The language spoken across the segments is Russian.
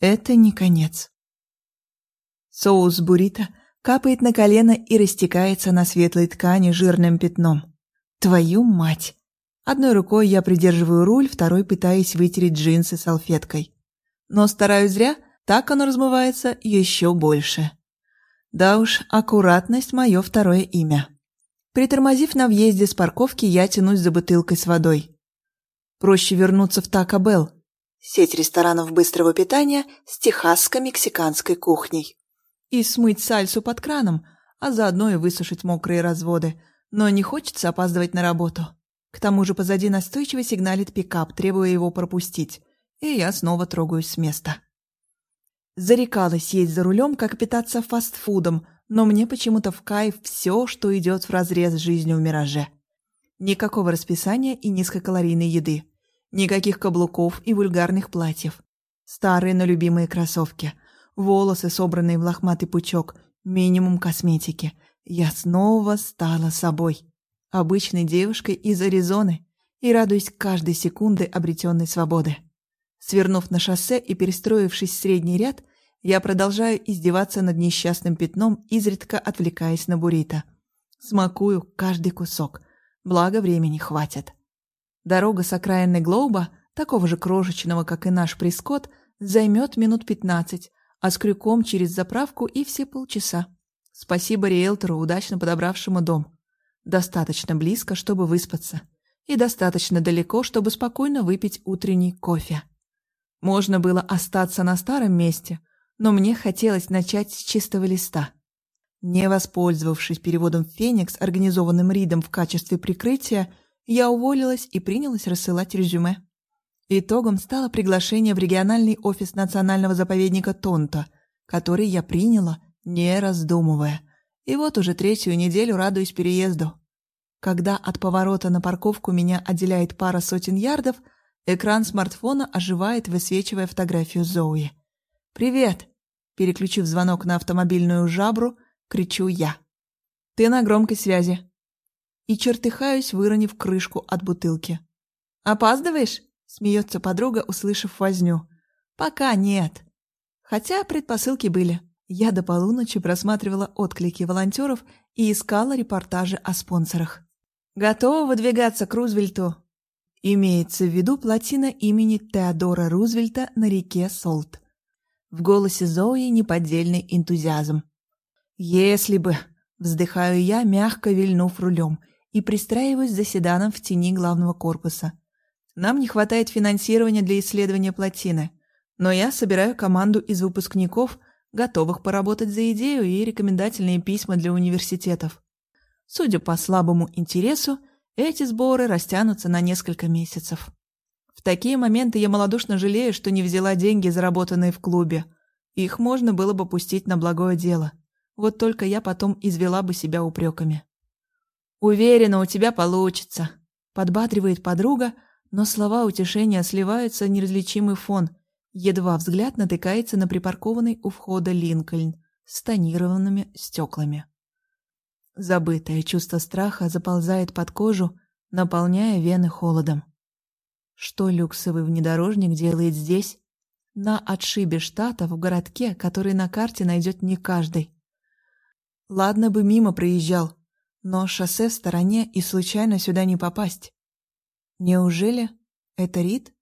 Это не конец. Соус буррито капает на колено и растекается на светлой ткани жирным пятном. Твою мать! Одной рукой я придерживаю руль, второй пытаясь вытереть джинсы салфеткой. Но стараюсь зря, так оно размывается еще больше. Да уж, аккуратность – мое второе имя. Притормозив на въезде с парковки, я тянусь за бутылкой с водой. Проще вернуться в Тако Белл, сеть ресторанов быстрого питания с техасско-мексиканской кухней и смыть сальсу под краном, а заодно и высушить мокрые разводы. Но не хочется опаздывать на работу. К тому же позади настойчиво сигналит пикап, требуя его пропустить, и я снова трогаюсь с места. Зарекалась есть за рулем, как питаться фастфудом, но мне почему-то в кайф все, что идет вразрез с жизнью в «Мираже». Никакого расписания и низкокалорийной еды. Никаких каблуков и вульгарных платьев. Старые, но любимые кроссовки – волосы, собранные в лохматый пучок, минимум косметики. Я снова стала собой. Обычной девушкой из Аризоны и радуюсь каждой секунды обретенной свободы. Свернув на шоссе и перестроившись в средний ряд, я продолжаю издеваться над несчастным пятном, изредка отвлекаясь на буррито. Смакую каждый кусок, благо времени хватит. Дорога с окраины Глоуба, такого же крошечного, как и наш Прескот, займет минут пятнадцать, а с крюком через заправку и все полчаса. Спасибо риэлтору, удачно подобравшему дом. Достаточно близко, чтобы выспаться. И достаточно далеко, чтобы спокойно выпить утренний кофе. Можно было остаться на старом месте, но мне хотелось начать с чистого листа. Не воспользовавшись переводом «Феникс», организованным Ридом в качестве прикрытия, я уволилась и принялась рассылать резюме. Итогом стало приглашение в региональный офис национального заповедника Тонто, который я приняла, не раздумывая. И вот уже третью неделю радуюсь переезду. Когда от поворота на парковку меня отделяет пара сотен ярдов, экран смартфона оживает, высвечивая фотографию Зоуи. «Привет!» Переключив звонок на автомобильную жабру, кричу я. «Ты на громкой связи!» И чертыхаюсь, выронив крышку от бутылки. «Опаздываешь?» Смеется подруга, услышав возню. «Пока нет». Хотя предпосылки были. Я до полуночи просматривала отклики волонтеров и искала репортажи о спонсорах. «Готова выдвигаться к Рузвельту?» Имеется в виду плотина имени Теодора Рузвельта на реке Солт. В голосе Зои неподдельный энтузиазм. «Если бы...» — вздыхаю я, мягко вильнув рулем, и пристраиваюсь за седаном в тени главного корпуса. Нам не хватает финансирования для исследования плотины, но я собираю команду из выпускников, готовых поработать за идею и рекомендательные письма для университетов. Судя по слабому интересу, эти сборы растянутся на несколько месяцев. В такие моменты я малодушно жалею, что не взяла деньги, заработанные в клубе. Их можно было бы пустить на благое дело. Вот только я потом извела бы себя упреками. «Уверена, у тебя получится», — подбадривает подруга, но слова утешения сливаются в неразличимый фон. Едва взгляд натыкается на припаркованный у входа Линкольн с тонированными стеклами. Забытое чувство страха заползает под кожу, наполняя вены холодом. Что люксовый внедорожник делает здесь? На отшибе штата в городке, который на карте найдет не каждый. Ладно бы мимо проезжал, но шоссе в стороне и случайно сюда не попасть. Неужели это Рид?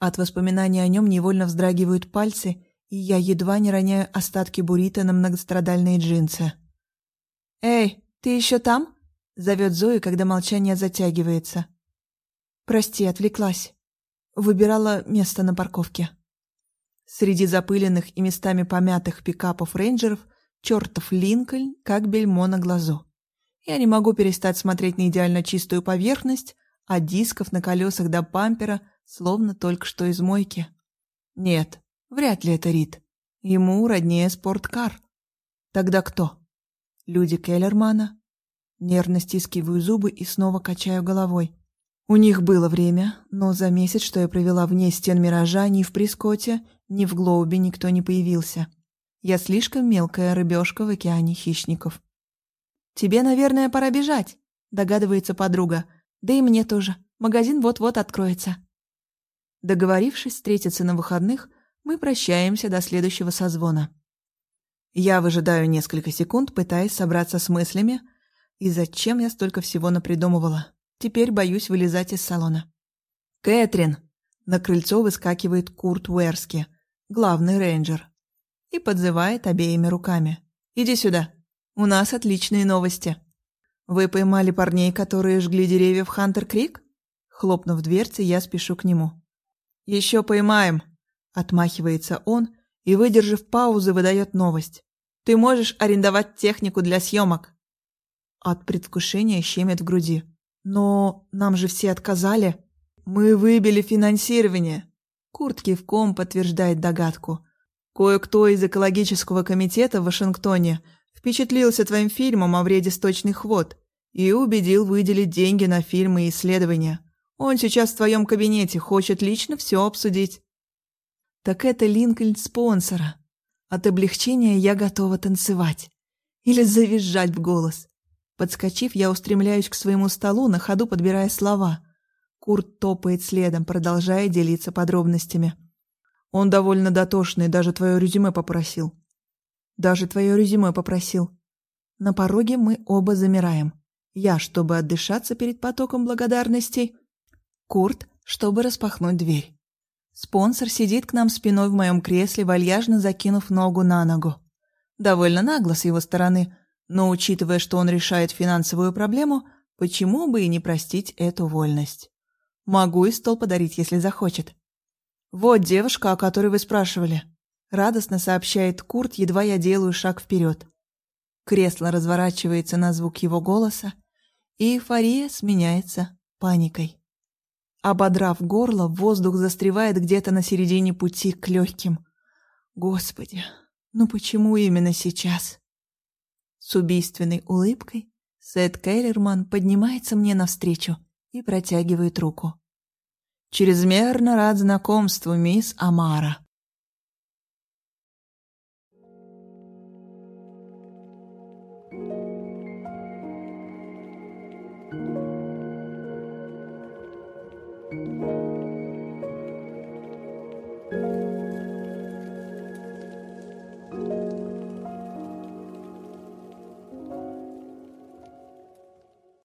От воспоминаний о нем невольно вздрагивают пальцы, и я едва не роняю остатки буррито на многострадальные джинсы. «Эй, ты еще там?» — зовет Зои, когда молчание затягивается. «Прости, отвлеклась. Выбирала место на парковке». Среди запыленных и местами помятых пикапов рейнджеров чертов Линкольн, как бельмо на глазу. Я не могу перестать смотреть на идеально чистую поверхность, а дисков на колесах до пампера словно только что из мойки. Нет, вряд ли это Рид. Ему роднее спорткар. Тогда кто? Люди Келлермана? Нервно стискиваю зубы и снова качаю головой. У них было время, но за месяц, что я провела вне стен Миража, ни в Прескоте, ни в Глоубе никто не появился. Я слишком мелкая рыбешка в океане хищников. «Тебе, наверное, пора бежать», — догадывается подруга, да и мне тоже. Магазин вот-вот откроется. Договорившись встретиться на выходных, Мы прощаемся до следующего созвона. Я выжидаю несколько секунд, пытаясь собраться с мыслями, и зачем я столько всего напридумывала. Теперь боюсь вылезать из салона. «Кэтрин!» На крыльцо выскакивает Курт Уэрски, главный рейнджер, и подзывает обеими руками. «Иди сюда. У нас отличные новости». «Вы поймали парней, которые жгли деревья в Хантер-Крик?» Хлопнув дверцы, я спешу к нему. «Еще поймаем!» Отмахивается он и, выдержав паузы, выдает новость. «Ты можешь арендовать технику для съемок!» От предвкушения щемит в груди. «Но нам же все отказали!» «Мы выбили финансирование!» Курт кивком подтверждает догадку. «Кое-кто из экологического комитета в Вашингтоне впечатлился твоим фильмом о вреде сточных вод и убедил выделить деньги на фильмы и исследования. Он сейчас в твоем кабинете, хочет лично все обсудить». «Так это Линкольн спонсора. От облегчения я готова танцевать. Или завизжать в голос». Подскочив, я устремляюсь к своему столу, на ходу подбирая слова. Курт топает следом, продолжая делиться подробностями. Он довольно дотошный, даже твое резюме попросил. Даже твое резюме попросил. На пороге мы оба замираем. Я, чтобы отдышаться перед потоком благодарностей. Курт, чтобы распахнуть дверь. Спонсор сидит к нам спиной в моем кресле, вальяжно закинув ногу на ногу. Довольно нагло с его стороны, но учитывая, что он решает финансовую проблему, почему бы и не простить эту вольность? Могу и стол подарить, если захочет. Вот девушка, о которой вы спрашивали. Радостно сообщает Курт, едва я делаю шаг вперед. Кресло разворачивается на звук его голоса, и эйфория сменяется паникой. Ободрав горло, воздух застревает где-то на середине пути к легким. Господи, ну почему именно сейчас? С убийственной улыбкой Сет Келлерман поднимается мне навстречу и протягивает руку. «Чрезмерно рад знакомству, мисс Амара».